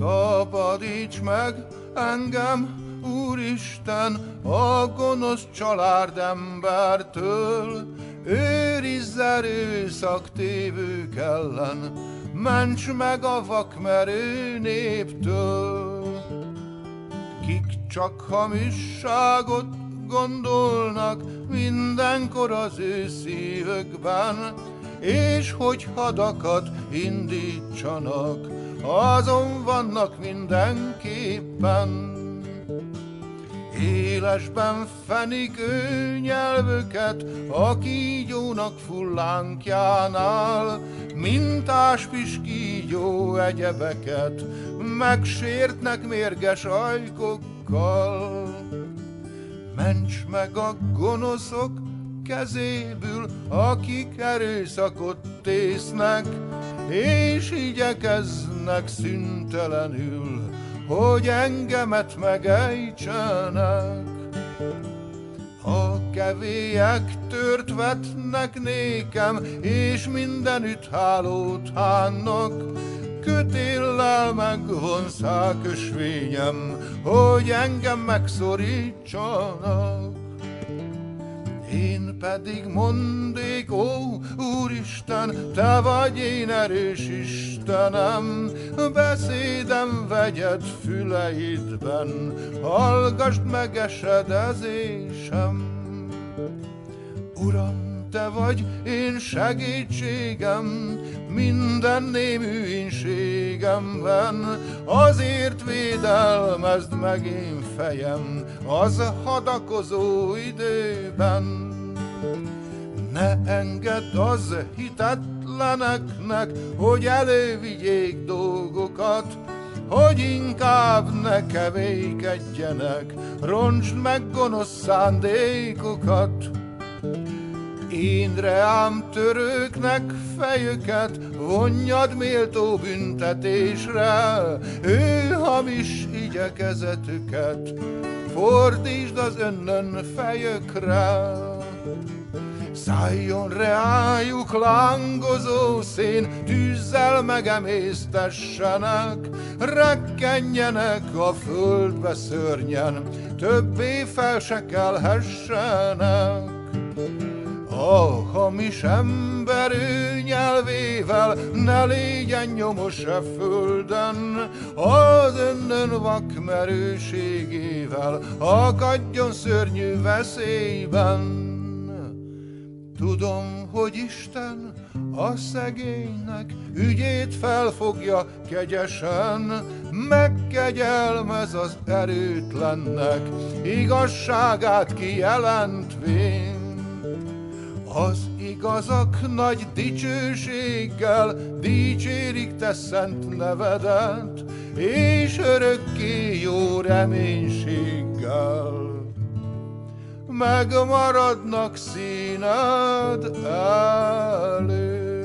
Szabadíts meg engem, Úristen, a gonosz családembertől, őrizz erőszak tévők ellen, ments meg a vakmerő néptől. Kik csak hamisságot gondolnak mindenkor az ő szívükben, és hogy hadakat indítsanak, azon vannak mindenképpen. Élesben fenik ő nyelvüket, a kígyónak fullánkjánál, mintás piskígyó egyebeket, megsértnek mérges ajkokkal. Ments meg a gonoszok kezéből, akik erőszakot tésznek, és igyekeznek szüntelenül, hogy engemet megejtsenek. A kevélyek tört vetnek nékem, és mindenütt hálót hánnak, kötéllel megvonszák ösvényem, hogy engem megszorítsanak. Én pedig mondék, ó, Úristen, Te vagy én erős Istenem, beszédem vegyed füleidben, hallgasd meg esedezésem. Uram, Te vagy én segítségem, minden némű inségemben, azért védelmezd meg én fejem az hadakozó időben. Ne engedd az hitetleneknek, hogy elővigyék dolgokat, hogy inkább ne kevékedjenek, roncsd meg gonosz szándékokat. Énre ám törőknek fejüket, vonjad méltó büntetésre, ő hamis igyekezetüket, fordítsd az önnön fejükre. Szálljon reájuk lángozó szén, tűzzel megemésztessenek, rekkenjenek a földbe szörnyen, többé fel se kelhessenek. A hamis ember ő nyelvével ne légyen nyomos e földön, az önnön vakmerőségével akadjon szörnyű veszélyben. Tudom, hogy Isten a szegénynek ügyét felfogja kegyesen, megkegyelmez az erőtlennek, igazságát kijelentvén. Az igazak nagy dicsőséggel dicsérik te szent nevedet, és örökké jó reménységgel megmaradnak színed elő.